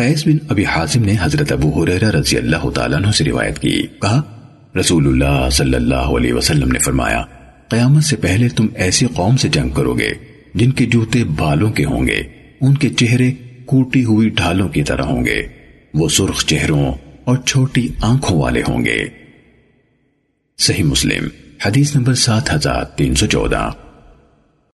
قیس بن ابی حازم نے حضرت ابو حریرہ رضی اللہ تعالیٰ عنہ سے روایت کی۔ کہا، رسول اللہ صلی اللہ علیہ وسلم نے فرمایا، قیامت سے پہلے تم ایسی قوم سے جنگ کرو گے، جن کے جوتے بالوں کے ہوں گے، ان کے چہرے کوٹی ہوئی ڈھالوں کی طرح ہوں گے، وہ سرخ چہروں اور چھوٹی آنکھوں والے ہوں گے۔ صحیح مسلم، حدیث نمبر سات ہزار تین سو چودہ۔